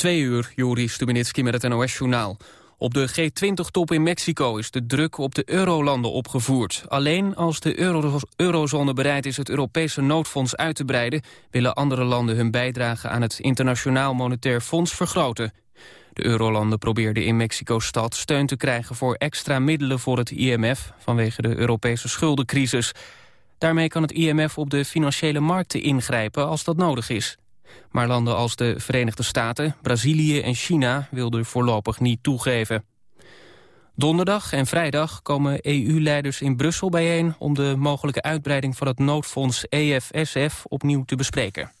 Twee uur, Juri Stubenitski met het NOS-journaal. Op de G20-top in Mexico is de druk op de eurolanden opgevoerd. Alleen als de euro eurozone bereid is het Europese noodfonds uit te breiden... willen andere landen hun bijdrage aan het Internationaal Monetair Fonds vergroten. De eurolanden probeerden in Mexico-stad steun te krijgen... voor extra middelen voor het IMF vanwege de Europese schuldencrisis. Daarmee kan het IMF op de financiële markten ingrijpen als dat nodig is. Maar landen als de Verenigde Staten, Brazilië en China wilden voorlopig niet toegeven. Donderdag en vrijdag komen EU-leiders in Brussel bijeen... om de mogelijke uitbreiding van het noodfonds EFSF opnieuw te bespreken.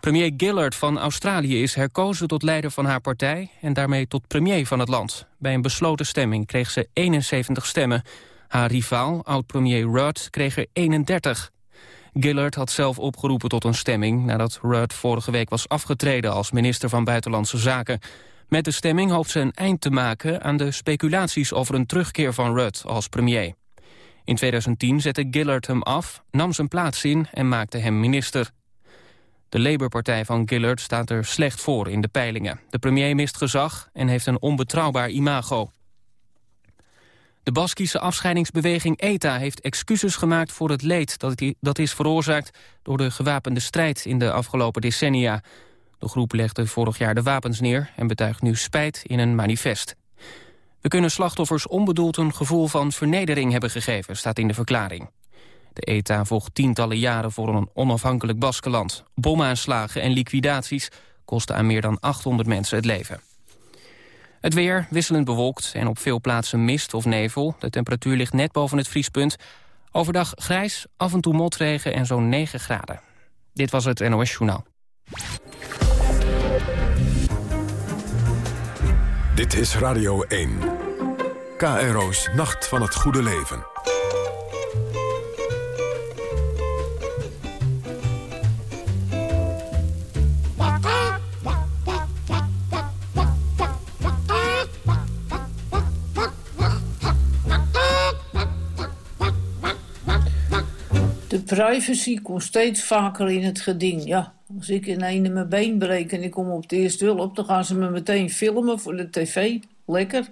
Premier Gillard van Australië is herkozen tot leider van haar partij... en daarmee tot premier van het land. Bij een besloten stemming kreeg ze 71 stemmen. Haar rivaal, oud-premier Rudd, kreeg er 31. Gillard had zelf opgeroepen tot een stemming... nadat Rudd vorige week was afgetreden als minister van Buitenlandse Zaken. Met de stemming hoopt ze een eind te maken aan de speculaties... over een terugkeer van Rudd als premier. In 2010 zette Gillard hem af, nam zijn plaats in en maakte hem minister. De Labour-partij van Gillard staat er slecht voor in de peilingen. De premier mist gezag en heeft een onbetrouwbaar imago. De Baskische afscheidingsbeweging ETA heeft excuses gemaakt voor het leed dat is veroorzaakt door de gewapende strijd in de afgelopen decennia. De groep legde vorig jaar de wapens neer en betuigt nu spijt in een manifest. We kunnen slachtoffers onbedoeld een gevoel van vernedering hebben gegeven, staat in de verklaring. De ETA vocht tientallen jaren voor een onafhankelijk Baskeland. Bomaanslagen en liquidaties kosten aan meer dan 800 mensen het leven. Het weer wisselend bewolkt en op veel plaatsen mist of nevel. De temperatuur ligt net boven het vriespunt. Overdag grijs, af en toe motregen en zo'n 9 graden. Dit was het NOS Journaal. Dit is Radio 1. KRO's Nacht van het Goede Leven. Privacy komt steeds vaker in het geding. Ja, als ik in een mijn been breek en ik kom op de eerste hulp... dan gaan ze me meteen filmen voor de tv. Lekker.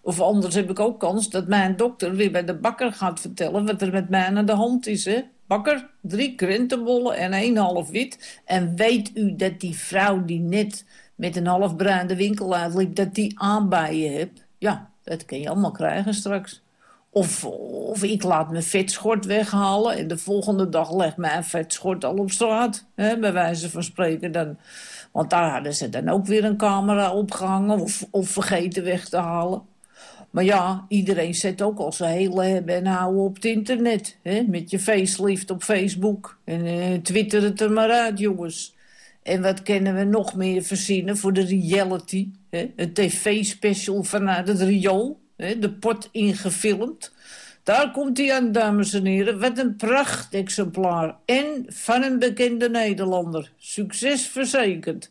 Of anders heb ik ook kans dat mijn dokter weer bij de bakker gaat vertellen... wat er met mij aan de hand is, hè. Bakker, drie krentenbollen en één half wit. En weet u dat die vrouw die net met een half bruin de winkel uitliep... dat die aan bij je hebt? Ja, dat kun je allemaal krijgen straks. Of, ik laat mijn vetschort weghalen en de volgende dag legt mijn vetschort al op straat. Hè, bij wijze van spreken. Dan, want daar hadden ze dan ook weer een camera opgehangen of, of vergeten weg te halen. Maar ja, iedereen zet ook al zijn hele hebben en houden op het internet. Hè? Met je facelift op Facebook. En uh, twitter het er maar uit, jongens. En wat kunnen we nog meer verzinnen voor de reality? Hè? Een tv-special vanuit het riool de pot ingefilmd. Daar komt hij aan, dames en heren. Wat een prachtexemplaar. En van een bekende Nederlander. Succes verzekerd.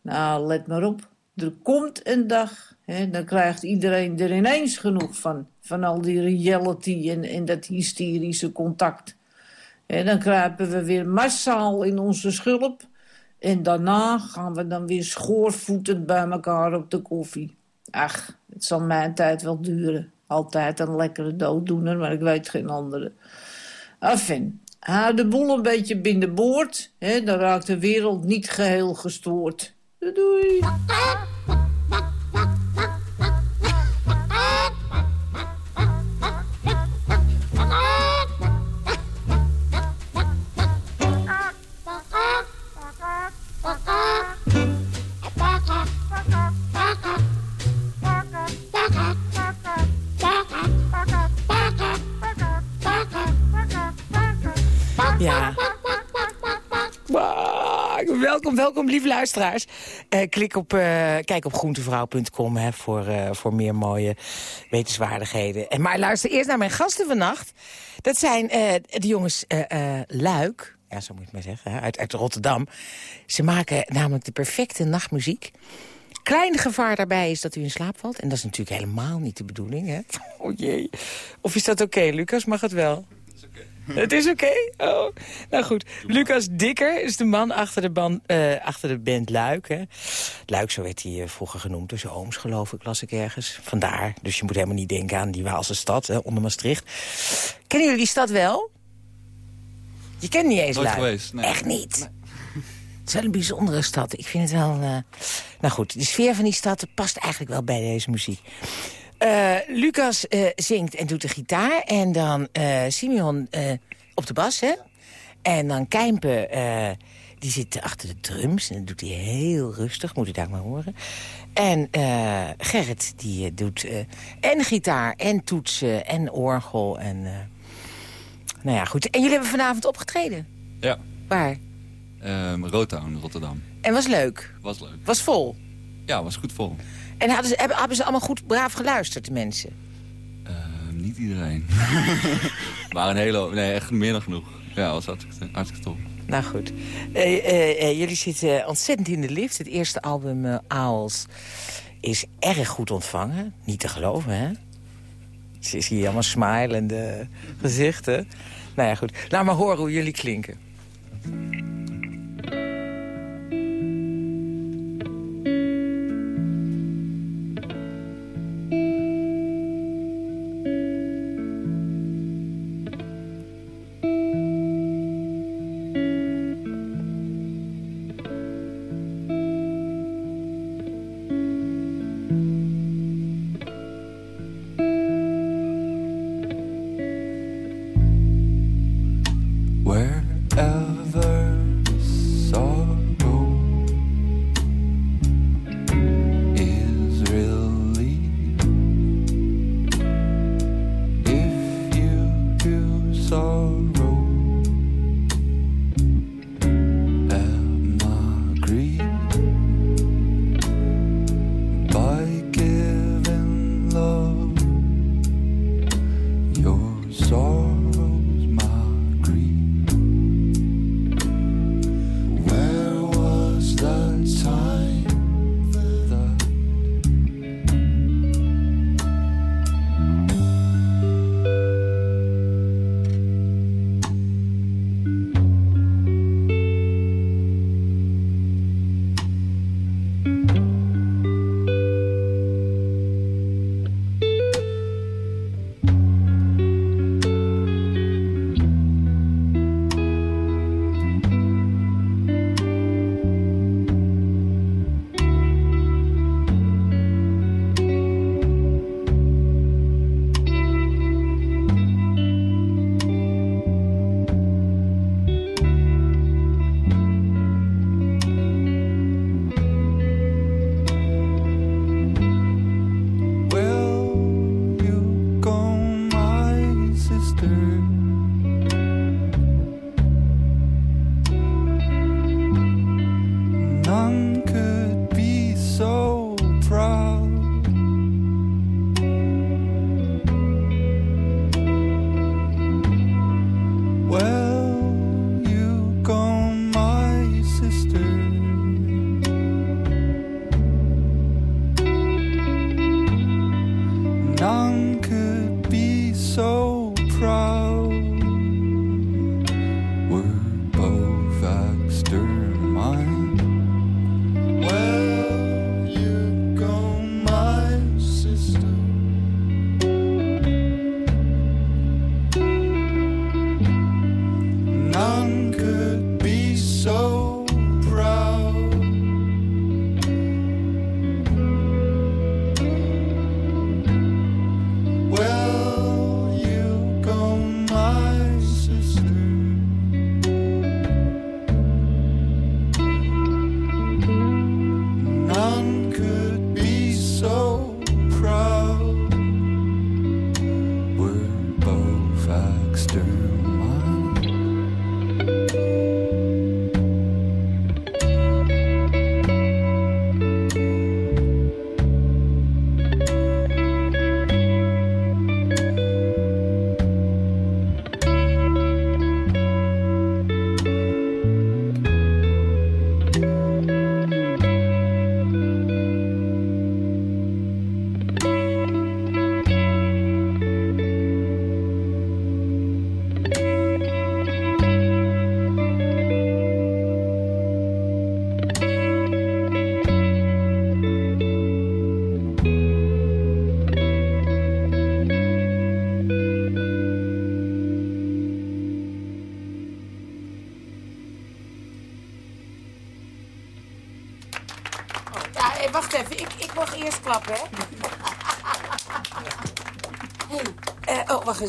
Nou, let maar op. Er komt een dag, hè, dan krijgt iedereen er ineens genoeg van. Van al die reality en, en dat hysterische contact. En dan kruipen we weer massaal in onze schulp. En daarna gaan we dan weer schoorvoetend bij elkaar op de koffie. Ach, het zal mijn tijd wel duren. Altijd een lekkere dooddoener, maar ik weet geen andere. Enfin, hou de boel een beetje binnenboord. Hè, dan raakt de wereld niet geheel gestoord. Doei. welkom, lieve luisteraars. Uh, klik op, uh, kijk op groentevrouw.com voor, uh, voor meer mooie wetenswaardigheden. En, maar luister eerst naar mijn gasten vannacht. Dat zijn de jongens Luik, ja, zo moet je maar zeggen, uit, uit Rotterdam. Ze maken namelijk de perfecte nachtmuziek. Klein gevaar daarbij is dat u in slaap valt. En dat is natuurlijk helemaal niet de bedoeling, hè? Oh jee. Of is dat oké, Lucas? Mag het wel? Het is oké? Oh. Nou goed, Lucas Dikker is de man achter de, band, uh, achter de band Luik. Hè. Luik, zo werd hij uh, vroeger genoemd door zijn ooms, geloof ik, las ik ergens. Vandaar, dus je moet helemaal niet denken aan die Waalse stad, hè, onder Maastricht. Kennen jullie die stad wel? Je kent niet eens Nooit Luik? geweest, nee. Echt niet? Het is wel een bijzondere stad. Ik vind het wel... Uh... Nou goed, de sfeer van die stad past eigenlijk wel bij deze muziek. Uh, Lucas uh, zingt en doet de gitaar. En dan uh, Simeon op de bas, hè? En dan Kijmpe, die zit achter de drums. En dat doet hij heel rustig, moet u daar maar horen. En Gerrit, die doet en gitaar en toetsen en orgel. En, nou ja, goed. En jullie hebben vanavond opgetreden? Ja. Waar? Um, Rotown, Rotterdam. En was leuk? Was leuk. Was vol? Ja, was goed vol. En hadden ze, hebben, ze allemaal goed braaf geluisterd, de mensen? Uh, niet iedereen. maar een hele... Nee, echt meer dan genoeg. Ja, was hartstikke, hartstikke top. Nou goed. Uh, uh, jullie zitten ontzettend in de lift. Het eerste album uh, Owls is erg goed ontvangen. Niet te geloven, hè? Zie je allemaal smilende gezichten. Nou ja, goed. Laat maar horen hoe jullie klinken.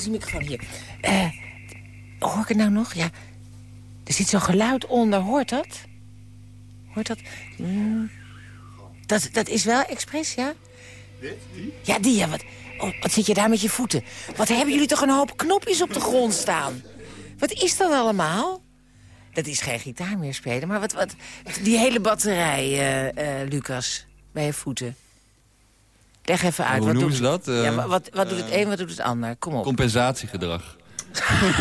Eh, die microfoon hier. Eh, hoor ik het nou nog? Ja. Er zit zo'n geluid onder. Hoort dat? Hoort dat? Mm. Dat, dat is wel expres, ja? Dit? Die? Ja, die, ja. Wat, oh, wat zit je daar met je voeten? Wat hebben jullie toch een hoop knopjes op de grond staan? Wat is dat allemaal? Dat is geen gitaar meer spelen, maar wat, wat, die hele batterij, uh, uh, Lucas, bij je voeten. Leg even uit. Hoe wat noemen doet, ze dat? Uh, ja, wat, wat doet het een, wat doet het ander? Kom op. Compensatiegedrag.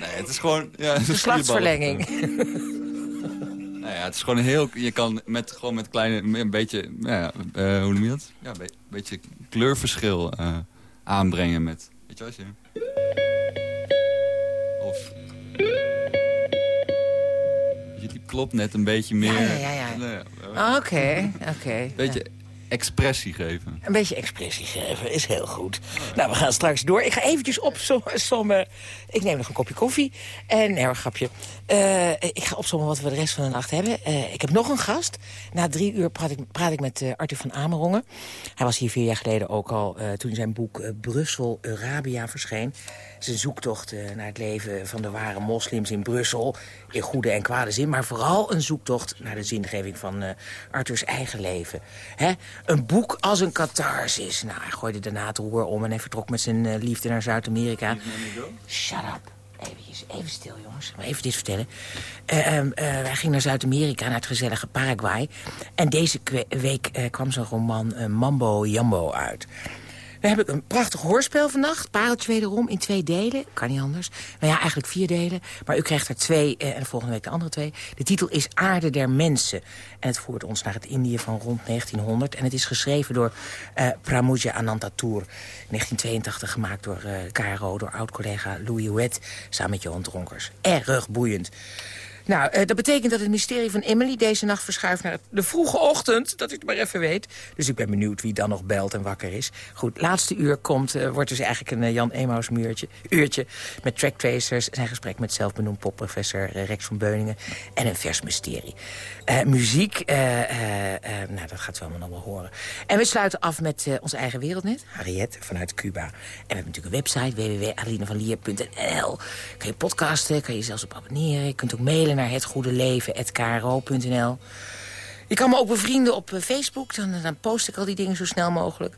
nee, het is gewoon... Ja, het is Geslachtsverlenging. nou ja, het is gewoon heel... Je kan met, gewoon met kleine... Een beetje... Ja, hoe noem je dat? Ja, een beetje kleurverschil aanbrengen met... Weet je wat je... Of... Klopt net een beetje meer... Ja, ja, ja. ja. Oké, oké. Beetje expressie geven. Een beetje expressie geven is heel goed. Nou, we gaan straks door. Ik ga eventjes opzommen. Ik neem nog een kopje koffie. En, nee, een grapje. Uh, ik ga opzommen wat we de rest van de nacht hebben. Uh, ik heb nog een gast. Na drie uur praat ik, praat ik met uh, Arthur van Amerongen. Hij was hier vier jaar geleden ook al toen zijn boek Brussel, Arabia verscheen. Zijn zoektocht naar het leven van de ware moslims in Brussel. In goede en kwade zin. Maar vooral een zoektocht naar de zingeving van Arthurs eigen leven. Hè? Een boek als een catharsis. Nou, hij gooide daarna het roer om en hij vertrok met zijn liefde naar Zuid-Amerika. Shut up. Even, even stil, jongens. Maar even dit vertellen. Uh, uh, wij gingen naar Zuid-Amerika, naar het gezellige Paraguay. En deze week uh, kwam zijn roman Mambo Jambo uit. We hebben een prachtig hoorspel vannacht. Pareltje wederom in twee delen. Kan niet anders. Nou ja, eigenlijk vier delen. Maar u krijgt er twee eh, en volgende week de andere twee. De titel is Aarde der Mensen. En het voert ons naar het Indië van rond 1900. En het is geschreven door uh, Pramuja Anantatur. 1982 gemaakt door KRO, door oud-collega Louis Huet. Samen met Johan Dronkers. Erg boeiend. Nou, uh, dat betekent dat het mysterie van Emily deze nacht verschuift naar de vroege ochtend. Dat ik het maar even weet. Dus ik ben benieuwd wie dan nog belt en wakker is. Goed, laatste uur komt, uh, wordt dus eigenlijk een uh, Jan Emaus uurtje, uurtje. Met tracktracers, zijn gesprek met zelfbenoemd popprofessor Rex van Beuningen. En een vers mysterie. muziek, nou dat gaat u allemaal nog wel horen. En we sluiten af met ons eigen wereldnet. Harriet vanuit Cuba. En we hebben natuurlijk een website www.adelinevanlier.nl. Kan je podcasten, kan je zelfs op abonneren. Je kunt ook mailen naar hetgoedeleven.kro.nl. Je kan me ook bevrienden op eh, Facebook. Dan, dan post ik al die dingen zo snel mogelijk.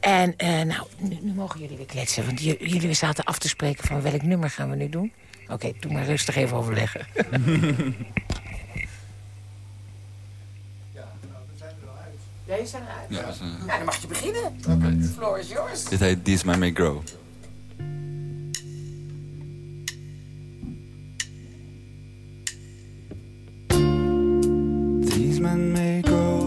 En uh, nou, nu, nu, mogen jullie weer kletsen. Want jullie zaten af te spreken van welk nummer gaan we nu doen. Oké, okay, doe maar rustig even overleggen. ja, nou, dan zijn we wel uit. Jij zijn eruit? Ja, ja. Nou, dan mag je beginnen. Oké. Okay. The floor is yours. Dit heet These My May Grow. Men may grow,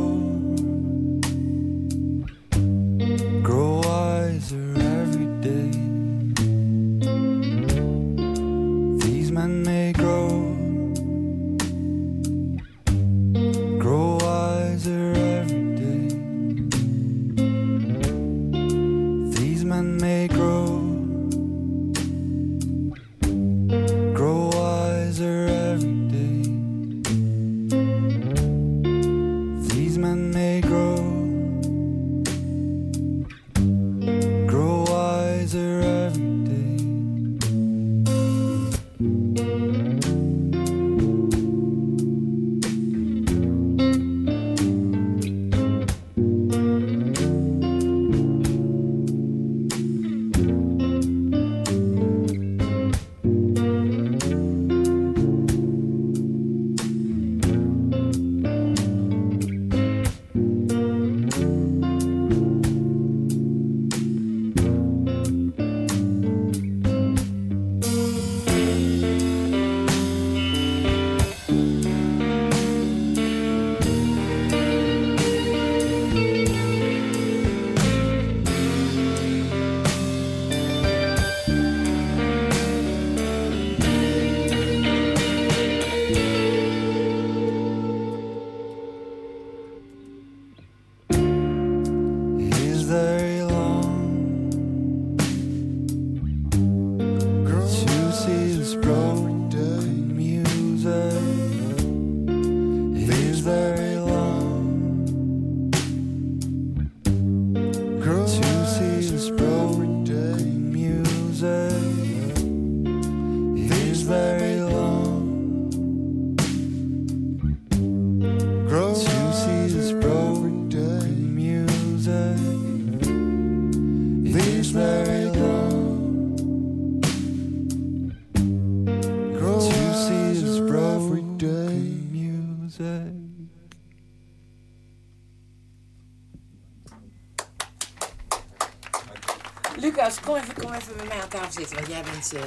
jij bent eh,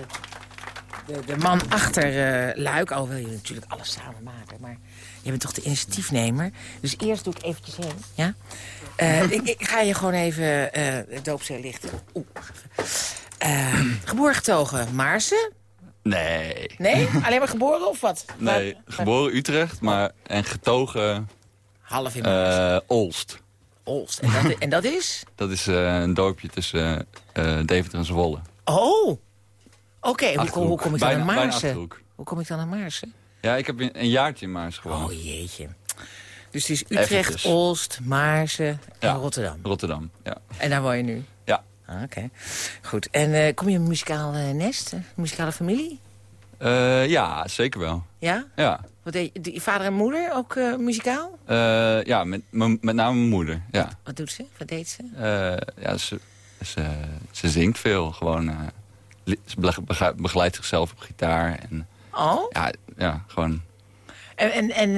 de, de man achter eh, Luik. Al wil je natuurlijk alles samen maken. Maar je bent toch de initiatiefnemer. Dus eerst doe ik eventjes heen. Ja? Eh, ik, ik ga je gewoon even het doopcel lichten. Oeh. Eh, geboren getogen Maarsen? Nee. Nee? Alleen maar geboren of wat? Nee, geboren Utrecht, maar en getogen Half in Maarsen. Olst. Olst. En dat, en dat is? Dat is een dorpje tussen Deventer en Zwolle. Oh! Oké, hoe, kom- hoe Achterhoek. kom ik dan Bijna- naar Maarsen? Hoe kom ik dan naar Maarsen? Ja, ik heb een, jaartje in Maars gewoond. Oh jeetje. Dus het is Utrecht, Eventjes. Olst, Maarsen en Ja. Rotterdam. Rotterdam, ja. En daar woon je nu? Ja. Ah, Oké. Goed. En eh, kom je in een muzikaal nest? Een muzikale familie? Eh, ja, zeker wel. Ja? Ja, Wat deed je, die vader en moeder ook eh, muzikaal? Ja met, met name mijn moeder. Ja, Wat doet ze? Wat deed ze? Ja ze, ze, ze zingt veel. Gewoon, begeleidt zichzelf op gitaar. En, Oh? ja, ja, gewoon... En, en, en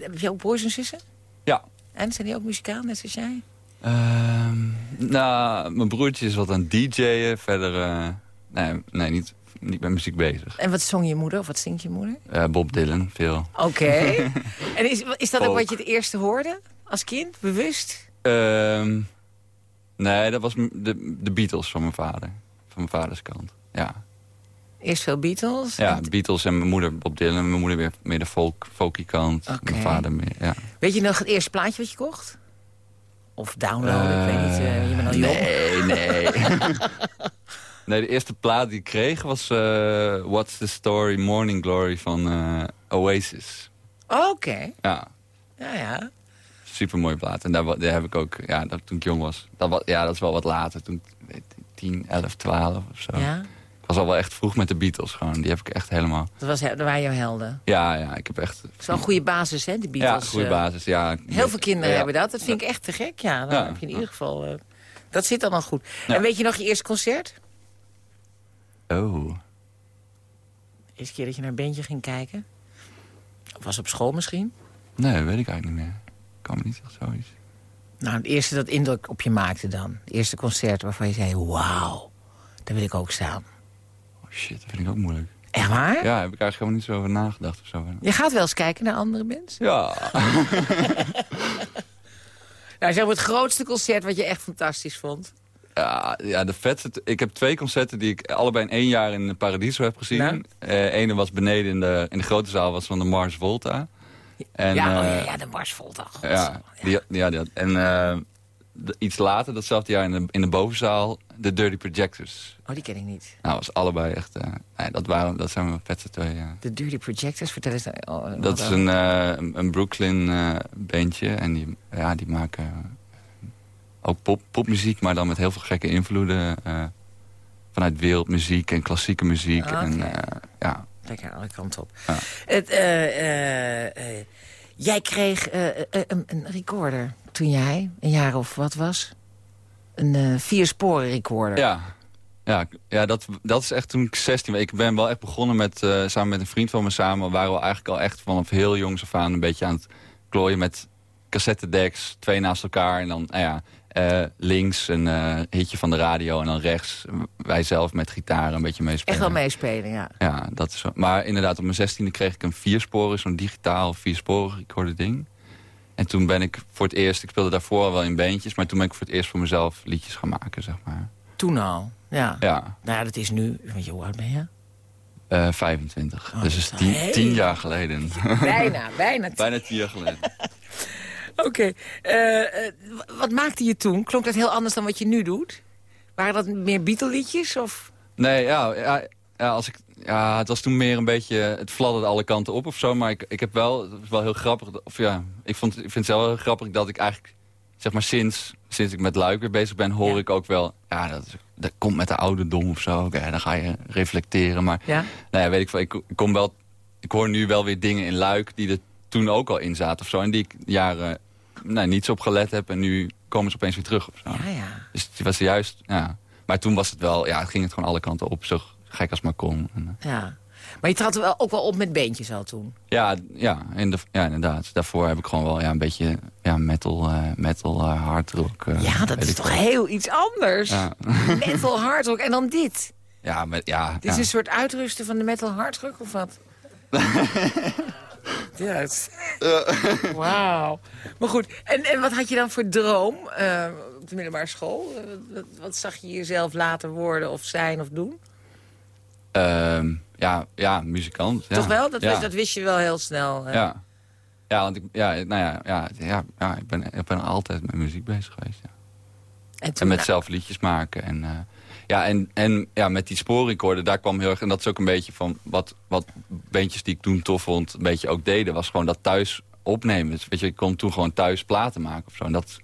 heb je ook broers en zussen? Ja. En zijn die ook muzikaal, net zoals jij? Ehm, nou, mijn broertje is wat aan DJ'en. Verder, eh, nee, nee niet, niet met muziek bezig. En wat zong je moeder of wat zingt je moeder? Eh, Bob Dylan, veel. Oké. en is, is dat ook wat je het eerste hoorde als kind? Bewust? Ehm, nee, dat was de, de Beatles van mijn vader. Van mijn vaders kant. Ja, Eerst veel Beatles? ja En- Beatles en mijn moeder Bob Dylan. Mijn moeder weer meer de folk, folky kant. Oké. Mijn vader meer, ja. Weet je nog het eerste plaatje wat je kocht? Of downloaden, ik weet niet. eh, je bent al jong. Nee, nee. nee, de eerste plaat die ik kreeg was eh, What's the Story Morning Glory van eh, Oasis. Oké. Ja, Ja, ja. super mooie plaat. En daar, daar heb ik ook, ja, dat, toen ik jong was. Dat was. Ja, dat is wel wat later. Toen 10, 11, 12 of zo. ja. Ik was al wel echt vroeg met de Beatles gewoon. Die heb ik echt helemaal... Dat, was, dat waren jouw helden. Ja, ja, ik heb echt... Een goede basis, hè, die Ja, Beatles. goede eh. basis, ja. Heel veel kinderen Ja. hebben dat. Dat vind ik echt te gek. Ja, dan Ja. heb je in ieder geval... eh, dat zit dan al goed. Ja. En weet je nog je eerste concert? Oh. De eerste keer dat je naar een bandje ging kijken? Of was op school misschien? Nee, weet ik eigenlijk niet meer. Ik kan me niet echt zoiets. Nou, het eerste dat indruk op je maakte dan. Het eerste concert waarvan je zei, wauw, daar wil ik ook staan. Oh shit, dat vind ik ook moeilijk. Echt waar? Ja, heb ik eigenlijk helemaal niet zo over nagedacht of zo. Je gaat wel eens kijken naar andere mensen? Ja. Nou, zeg maar het grootste concert wat je echt fantastisch vond. Ja, ja, de vetste. Ik heb twee concerten die ik allebei in één jaar in Paradiso heb gezien. Nou? Eh ene was beneden in de, in de grote zaal, was van de Mars Volta. En, ja, oh, eh, ja, ja, de Mars Volta. ja, die, ja, die had- en eh, iets later, datzelfde jaar in de, in de bovenzaal, de Dirty Projectors. Oh, die ken ik niet. Nou, was allebei echt... eh, nee, dat, waren, dat zijn mijn vetste twee, ja. De Dirty Projectors, vertel eens. oh, Dat is een, een- Brooklyn bandje. En die, ja, die maken ook pop, popmuziek, maar dan met heel veel gekke invloeden. vanuit wereldmuziek en klassieke muziek. En, ja. Lekker alle kanten op. Ja. Het, eh, eh, eh, jij kreeg een, een recorder toen jij een jaar of wat was? Een vier sporen recorder. Ja, ja, ja dat, dat is echt toen ik 16 was. Ik ben wel echt begonnen met, samen met een vriend van me samen. Waren we eigenlijk al echt vanaf heel jongs af aan een beetje aan het klooien met cassettedecks. Twee naast elkaar en dan, nou ja, eh, links een eh, hitje van de radio en dan rechts wij zelf met gitaar een beetje meespelen. Echt wel meespelen, ja. Ja, dat is zo. Maar inderdaad, op mijn zestiende kreeg ik een viersporen, zo'n digitaal viersporen recorder ding. En toen ben ik voor het eerst, ik speelde daarvoor al wel in bandjes, maar toen ben ik voor het eerst voor mezelf liedjes gaan maken, zeg maar. Toen al, ja. Ja, Nou ja, dat is nu, je hoe oud ben je? eh 25. Oh, dus dat is tien, heel- tien jaar geleden. Bijna, bijna. Bijna tien jaar geleden. Oké. eh, eh, wat maakte je toen? Klonk dat heel anders dan wat je nu doet? Waren dat meer Beatle-liedjes? Of... Nee, ja, ja, ja, als ik, ja, het was toen meer een beetje, het fladderde alle kanten op of zo. Maar ik, ik heb wel, het is wel heel grappig, of ja, ik, vond, ik vind het wel heel grappig dat ik eigenlijk, zeg maar sinds, sinds ik met Luik weer bezig ben, hoor Ja. ik ook wel, ja, dat, dat komt met de ouderdom of zo. Oké, dan ga je reflecteren. Maar, Ja? nou ja, weet ik veel, ik, ik kom wel, ik hoor nu wel weer dingen in Luik die er toen ook al in zaten of zo. En die ik jaren, nou, niets op gelet heb en nu komen ze opeens weer terug of zo. Ja, ja. Dus het was juist, ja. Maar toen was het wel, ja, het ging het gewoon alle kanten op. Zo gek als maar kon. En, eh, ja. Maar je trad wel, ook wel op met beentjes al toen. ja, ja, in de, ja, inderdaad. Daarvoor heb ik gewoon wel ja, een beetje ja, metal, eh, metal uh, hard rock. Ja, dat is toch heel iets anders. Ja, Metal hardrock en dan dit. ja, met, ja, Dit is ja. een soort uitrusten van de metal hardrock of wat? is- Wauw. Maar goed, en, en wat had je dan voor droom eh, op de middelbare school? Eh, wat, wat zag je jezelf later worden of zijn of doen? Ehm, ja, ja, muzikant. Ja. Toch wel? Dat, ja. wist, dat wist je wel heel snel. Ja. Ja, want ik, ja, nou ja, ja, ja, ja ik, ben, ik ben altijd met muziek bezig geweest. Ja. En, En met nou, zelf liedjes maken. En, eh, ja, en, en ja, met die spoorrecorder, daar kwam heel erg... En dat is ook een beetje van wat, wat bandjes die ik toen tof vond... een beetje ook deden, was gewoon dat thuis opnemen. Dus, weet je, ik kon toen gewoon thuis platen maken of zo. En dat,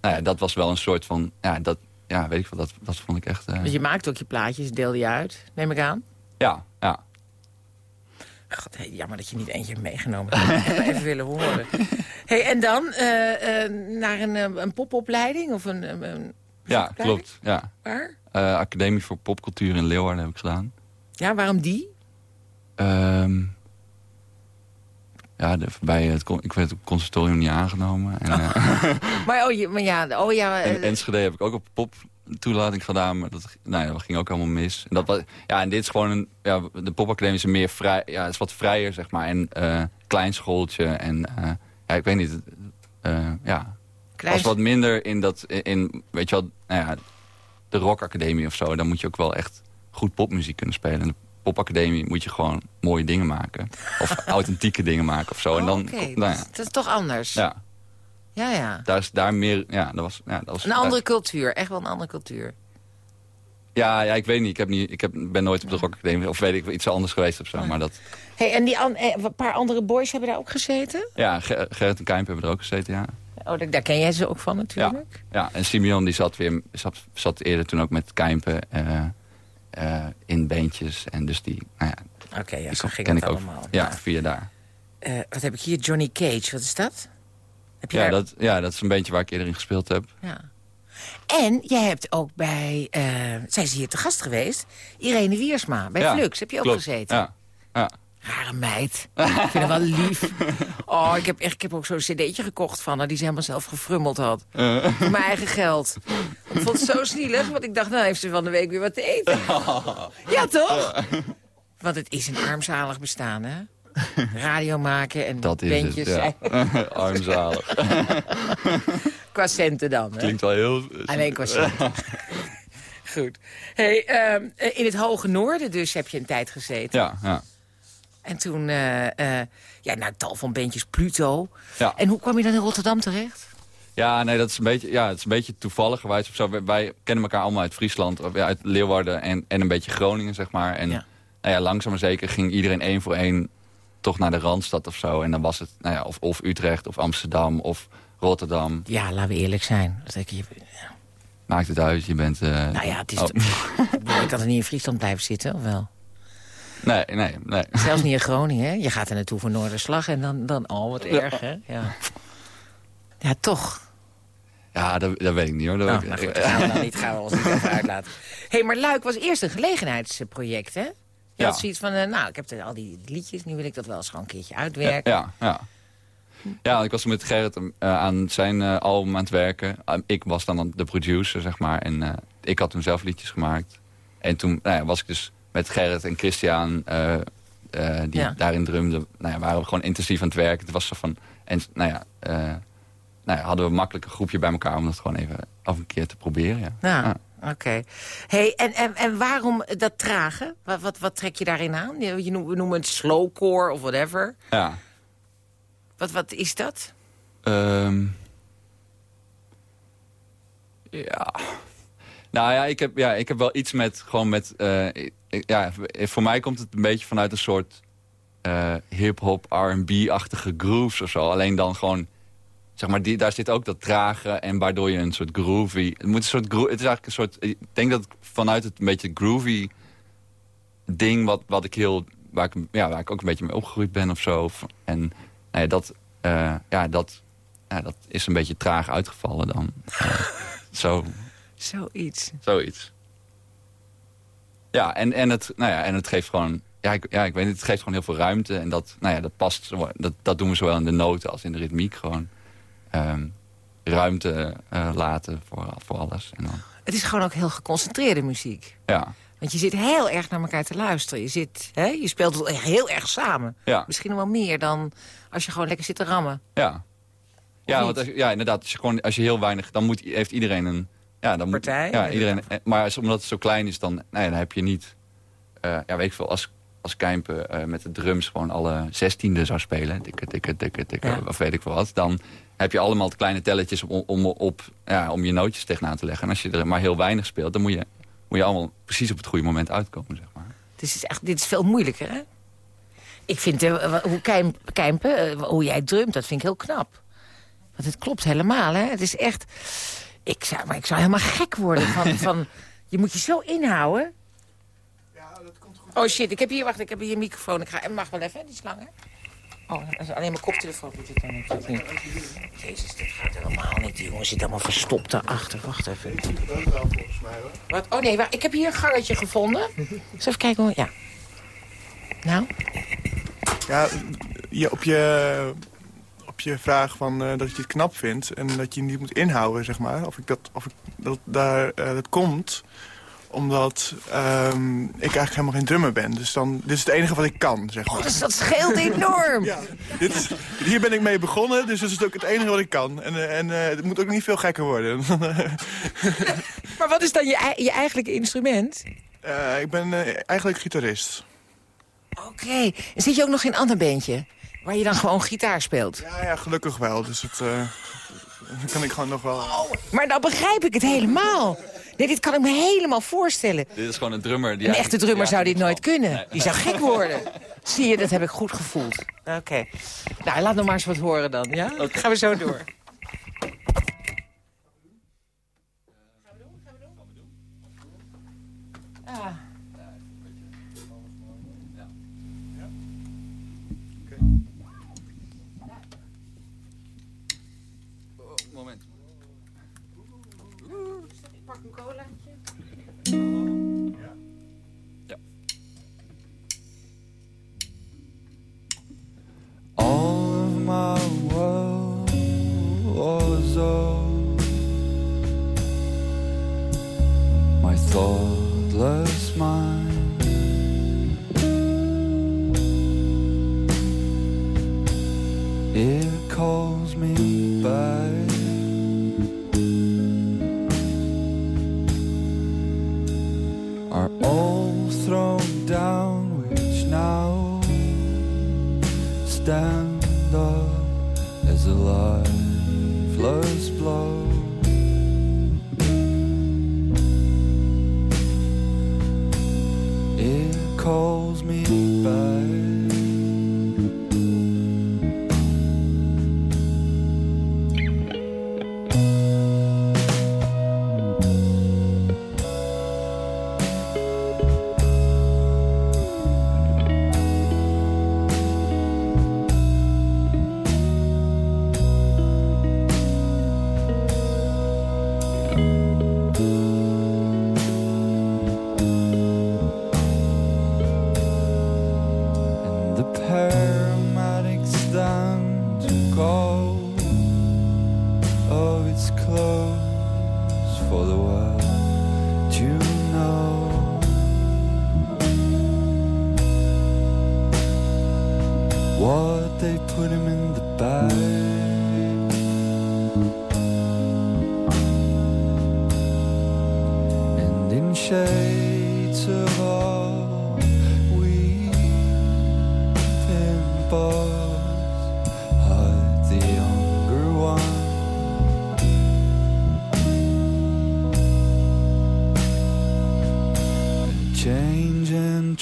nou ja, dat was wel een soort van... Ja, dat, ja weet ik wel, dat, dat vond ik echt... Want je maakte ook je plaatjes, deelde je uit, neem ik aan. ja, ja. God, hey, jammer dat je niet eentje hebt meegenomen. Dat echt even willen horen. Hey, en dan eh, eh, naar een, een popopleiding? Of een, een, Ja, klopt. Ja. Waar? Eh, Academie voor Popcultuur in Leeuwarden heb ik gedaan. Ja, waarom die? Ehm, ja, de, bij het, ik werd het conservatorium niet aangenomen. En, eh, Maar, oh, je, maar ja, oh, ja eh, Enschede heb ik ook op pop toelating gedaan, maar dat, nou ja, dat ging ook helemaal mis. En, dat was, ja, en dit is gewoon een, ja, de popacademie is meer vrij, ja, is wat vrijer, zeg maar. En eh klein schooltje en ja, ik weet niet, eh, ja, klein- was wat minder in dat, in, weet je wel, nou ja, de rockacademie of zo. Dan moet je ook wel echt goed popmuziek kunnen spelen. En de popacademie moet je gewoon mooie dingen maken. Of authentieke dingen maken of zo. Oh, en dan, nou ja, dat, is toch anders? ja, ja. ja. daar is daar meer, ja, dat was, ja, dat was Een andere cultuur, echt wel een andere cultuur. Ja, ja, ik weet niet. Ik, heb niet, ik heb, ben nooit op de rockacademie of weet ik iets anders geweest of zo. Maar dat, Hey, en die an- eh, een paar andere boys hebben daar ook gezeten? ja, Ger- Gerrit en Kuimp hebben er ook gezeten, ja. Oh, daar, daar ken jij ze ook van natuurlijk. Ja, en Simeon die zat, weer, zat, zat eerder toen ook met Kuimpen eh, eh, in beentjes. En dus die, nou ja, Oké, ja, zo ging ken het ik ook. allemaal. Ja, via daar. Eh, wat heb ik hier? Johnny Cage, wat is dat? Heb je Ja daar... dat, ja, dat is een beetje waar ik eerder in gespeeld heb. Ja. En jij hebt ook bij, eh zij is hier te gast geweest, Irene Wiersma, bij ja, Flux. Heb je ook klopt. gezeten? Ja, ja. Rare meid. ik vind haar wel lief. Oh, ik heb, echt, ik heb ook zo'n cd'tje gekocht van haar... die ze helemaal zelf gefrummeld had. Eh. Voor mijn eigen geld. Ik vond het zo snielig, want ik dacht... nou heeft ze van de week weer wat te eten. Ja, toch? Want het is een armzalig bestaan, hè? Radio maken en Dat is bandjes. het, ja. Armzalig. Qua centen dan, hè? Klinkt wel heel... Alleen qua centen. Goed. Hey, ehm, eh, in het hoge noorden dus heb je een tijd gezeten. Ja, ja. En toen, eh, ja, nou, tal van bandjes, Pluto. Ja. En hoe kwam je dan in Rotterdam terecht? Ja, nee, dat is een beetje, ja, het is een beetje toevallig of zo. Wij, wij kennen elkaar allemaal uit Friesland, of, ja, uit Leeuwarden en, en een beetje Groningen, zeg maar. En Ja. Nou ja, langzaam maar zeker ging iedereen één voor één toch naar de Randstad of zo. En dan was het, nou ja, of, of Utrecht, of Amsterdam, of Rotterdam. Ja, laten we eerlijk zijn. Dat ik, je, Maakt het uit, je bent... eh, nou ja, het is oh, je kan er niet in Friesland blijven zitten, of wel? Nee, nee, nee. Zelfs niet in Groningen, hè? Je gaat er naartoe voor Noorderslag en dan, dan oh, wat erg, hè? Ja, ja toch. Ja, dat, dat weet ik niet hoor. Dat maar ik- goed, gaan we dan niet, gaan we ons niet over uitlaten. Hé, hey, maar Luik was eerst een gelegenheidsproject, hè? Je Ja. had zoiets van, eh, nou, ik heb al die liedjes, nu wil ik dat wel eens gewoon een keertje uitwerken. Ja, ja. Ja, ik was met Gerrit eh, aan zijn eh, album aan het werken. Ah, ik was dan de producer, zeg maar. En ik had toen zelf liedjes gemaakt. En toen nou ja, was ik dus met Gerrit en Christian, eh, eh, die Ja. daarin drumden. Nou ja, waren we gewoon intensief aan het werken. Het was zo van... En nou ja, eh, nou ja, hadden we makkelijk een groepje bij elkaar... om dat gewoon even af een keer te proberen, ja. Oké. Hey, en, en, en waarom dat trage? Wat, wat, wat trek je daarin aan? Je, je noemt, we noemen het slowcore of whatever. ja. Wat, wat is dat? Ehm, ja. Nou ja ik, heb, ja, ik heb wel iets met gewoon met. eh, ja, voor mij komt het een beetje vanuit een soort eh, hip-hop, RB-achtige grooves of zo. Alleen dan gewoon. Zeg maar, die, daar zit ook dat trage en waardoor je een soort groovy... Het, moet een soort, het is eigenlijk een soort... Ik denk dat vanuit het een beetje groovy ding... wat, wat ik heel, waar, ik, ja, waar ik ook een beetje mee opgegroeid ben of zo. En nou ja, dat, eh, ja, dat, ja, dat is een beetje traag uitgevallen dan. Zo, Zoiets. zoiets. Ja, en, en, het, nou ja, en het geeft gewoon... Ja ik, ja, ik weet niet, het geeft gewoon heel veel ruimte. En dat, nou ja, dat past, dat, dat doen we zowel in de noten als in de ritmiek gewoon. ehm, ruimte eh, laten voor, voor alles. En dan, Het is gewoon ook heel geconcentreerde muziek. ja, Want je zit heel erg naar elkaar te luisteren. Je, zit, hè, je speelt heel erg samen. ja, Misschien wel meer dan als je gewoon lekker zit te rammen. ja. Ja, want als, ja, inderdaad. Als je, gewoon, als je heel weinig... Dan moet, heeft iedereen een... Ja, dan moet, Partij? Ja, iedereen, eh, maar als- omdat het zo klein is, dan, nee, dan heb je niet... eh, ja, weet ik veel, als, als Kijmpe eh, met de drums gewoon alle zestiende zou spelen... Dikke, dikke, dikke, dikke, Ja. of weet ik veel wat... dan heb je allemaal kleine telletjes om, om, op, ja, om je nootjes tegenaan te leggen. En als je er maar heel weinig speelt, dan moet je, moet je allemaal precies op het goede moment uitkomen, zeg maar. Dus is echt, dit is veel moeilijker, hè? Ik vind hoe Keim, hoe jij drumt, dat vind ik heel knap. Want het klopt helemaal, hè? Het is echt... Ik zou, maar ik zou helemaal gek worden van... van je moet je zo inhouden. Oh shit, ik heb hier, wacht, ik heb hier een microfoon. Ik ga, en mag wel even, hè, die slang, hè? Oh, dat is alleen mijn koptelefoon moet ik dan niet. dat. Jezus, dit gaat helemaal niet. Die jongen zit allemaal verstopt daarachter. Wacht even. Wat? Oh nee, ik heb hier een gangetje gevonden. Eens even kijken hoe... Ja. Nou? Ja, je, op, je, op je vraag van, eh, dat je het knap vindt en dat je niet moet inhouden, zeg maar. Of, ik dat, of ik, dat, daar, eh, dat komt omdat ehm, ik eigenlijk helemaal geen drummer ben. Dus dan, dit is het enige wat ik kan, zeg Oh, maar. dus dat scheelt enorm. Ja, dit is, hier ben ik mee begonnen, dus dat is ook het enige wat ik kan. En, eh, en eh, het moet ook niet veel gekker worden. Maar wat is dan je, je eigenlijke instrument? Eh, ik ben eh, eigenlijk gitarist. Oké. Zit je ook nog in een ander bandje? Waar je dan gewoon gitaar speelt? Ja, ja, gelukkig wel. Dus het, eh, dan kan ik gewoon nog wel... Maar dan begrijp ik het helemaal. Nee, dit kan ik me helemaal voorstellen. Dit is gewoon een drummer. Die Een echte drummer ja, zou dit nooit kunnen. Nee. Die zou gek worden. Zie je, dat heb ik goed gevoeld. Oké. Nou, laat nog maar eens wat horen dan, ja? Gaan we zo door. Ah.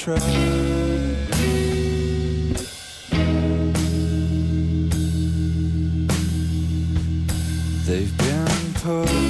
They've been put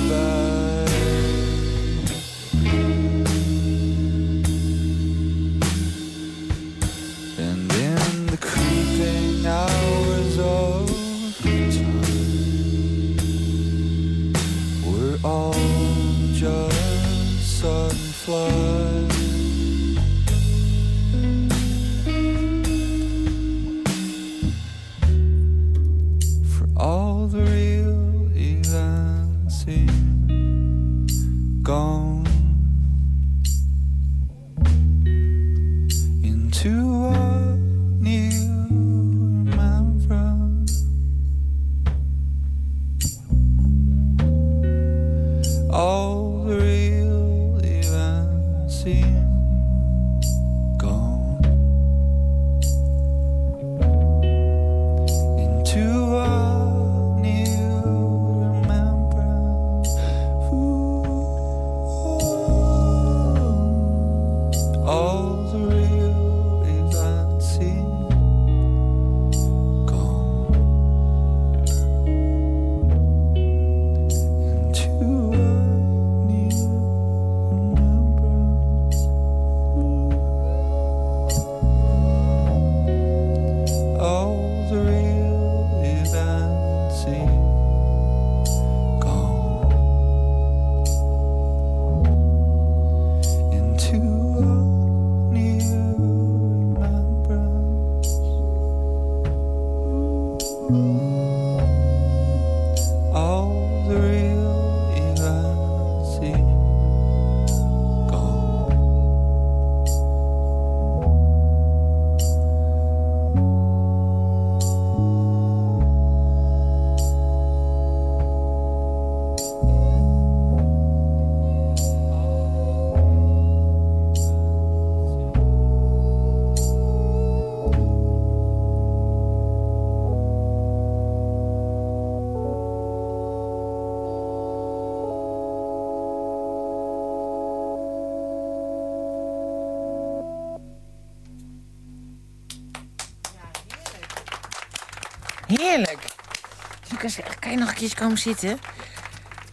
Nog een keertje komen zitten?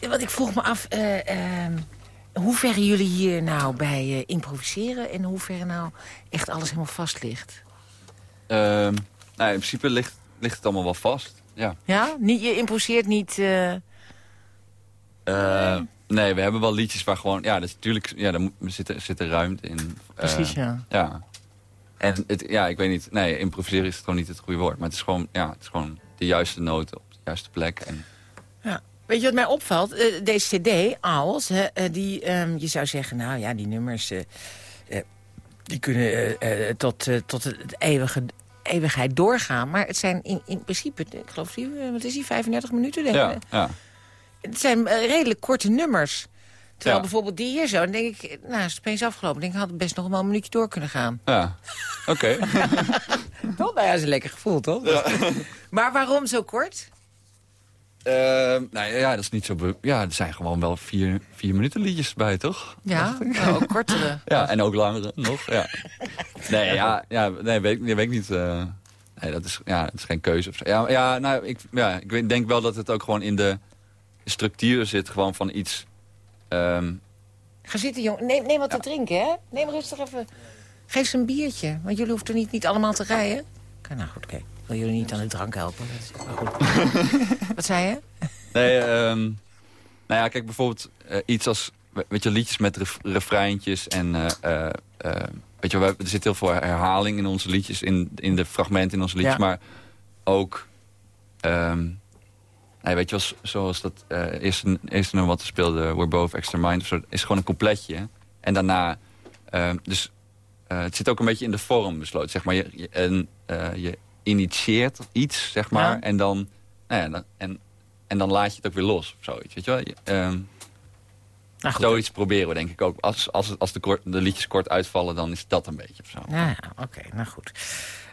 Want ik vroeg me af, eh ehm, hoe ver jullie hier nou bij eh, improviseren... en hoe ver nou echt alles helemaal vast ligt? Ehm, nou, in principe ligt, ligt het allemaal wel vast. Ja. Ja? Niet, je improviseert niet... eh, nee, we hebben wel liedjes waar gewoon... Ja, dat is natuurlijk... Ja, daar zit, er zit er ruimte in. Precies, ja. Ja. En het, ja, ik weet niet... Nee, improviseren is gewoon niet het goede woord. Maar het is gewoon, ja, het is gewoon de juiste noten juiste plek. En, Ja. Weet je wat mij opvalt? Eh, deze cd, Owls, hè, eh, die, ehm, je zou zeggen, nou ja, die nummers... eh, die kunnen tot, tot het eeuwige, eeuwigheid doorgaan. Maar het zijn in, in principe, ik geloof, wat is die, 35 minuten? Denk ik. ja, ja. Het zijn redelijk korte nummers. Terwijl Ja. bijvoorbeeld die hier zo, dan denk ik, nou, is het opeens afgelopen. Denk ik, had het best nog wel een minuutje door kunnen gaan. ja. Oké. Toch? Nou ja, is een lekker gevoel, toch? Maar waarom zo kort? Ehm, nou ja, dat is niet zo... Ja, er zijn gewoon wel vier, vier minuten liedjes bij, toch? Ja, nou, ook kortere. Ja, en ook langere nog, ja. Nee, ja, ja nee, weet, weet ik niet. eh, nee, dat is, ja, dat is geen keuze of zo. Ja, ja, nou, ik, ja, ik denk wel dat het ook gewoon in de structuur zit gewoon van iets... ehm, Ga zitten, jongen. Neem, neem wat te drinken, hè? Neem rustig even... Geef ze een biertje, want jullie hoeven er niet, niet allemaal te rijden. Oké, nou goed, oké. Wil jullie niet aan de drank helpen. Dat is maar goed. wat zei je? nee, ehm, nou ja, kijk, bijvoorbeeld eh, iets als... Weet je, liedjes met ref, refreintjes en... eh, eh, eh, weet je, we, er zit heel veel herhaling in onze liedjes, in, in de fragmenten in onze liedjes. Ja. Maar ook... ehm, nee, weet je, wel, zoals dat eh, eerste, eerste nummer wat we speelden, We're Both Extra Mind, zo, is gewoon een coupletje. En daarna... ehm, dus eh, het zit ook een beetje in de vorm besloten. Zeg maar, je, je, en, eh, je initieert iets, zeg maar. Ja. En, dan, nou ja, dan, en, en dan laat je het ook weer los. Of zoiets, weet je wel? Je, ehm, Nou zoiets proberen we denk ik ook. Als, als, als de, kort, de liedjes kort uitvallen, dan is dat een beetje of zo. Ja, oké, nou goed.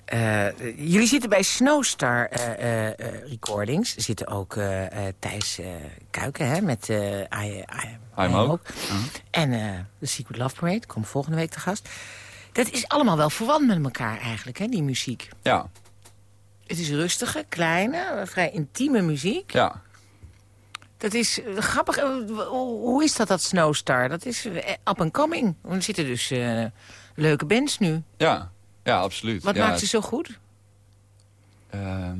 Eh, jullie zitten bij Snowstar eh, eh, Recordings. Er zitten ook Thijs Kuiken hè, met I, I, I'm Am ook. En The Secret Love Parade, komt volgende week te gast. Dat is allemaal wel verwant met elkaar eigenlijk, hè, die muziek. Ja, Het is rustige, kleine, vrij intieme muziek. ja. Dat is eh, grappig. Eh, hoe- is dat, dat Snowstar? Dat is eh, up and coming. Er zitten dus leuke bands nu. Ja, ja absoluut. Wat ja, maakt ze zo goed? ehm,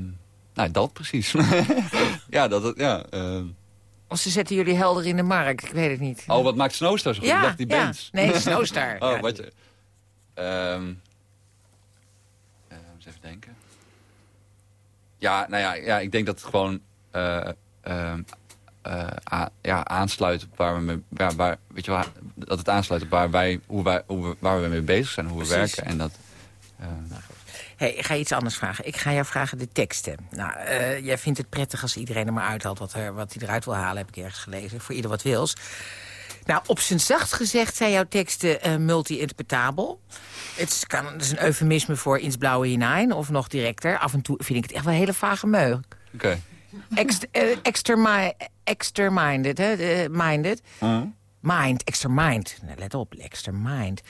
nou, dat precies. ja, dat, ja. ehm. Of ze zetten jullie helder in de markt, ik weet het niet. Oh, wat maakt Snowstar zo goed? dacht die ja. bands. Nee, Snowstar. Oh, Ja. wat je... Ehm eh, eens even denken. Ja, nou ja, ja, ik denk dat het gewoon... eh, eh, a- ja, aansluit op waar we mee, ja, waar, weet je wel, dat het aansluit op waar wij, hoe wij, hoe we, waar we mee bezig zijn, hoe we Precies. werken. En dat, eh, Hey, ik ga je iets anders vragen. Ik ga jou vragen de teksten. Nou, eh, jij vindt het prettig als iedereen er maar uithaalt wat, er, wat hij eruit wil halen, heb ik ergens gelezen. Voor ieder wat wils. Nou, op zijn zacht gezegd zijn jouw teksten eh, multi-interpretabel. Het is, kan, het is een eufemisme voor ins blauwe hinein, of nog directer. Af en toe vind ik het echt wel een hele vage meuk. Oké. Ext, eh, exterminded, hè? de- minded. Mind, extra mind. Nou, let op, extra mind.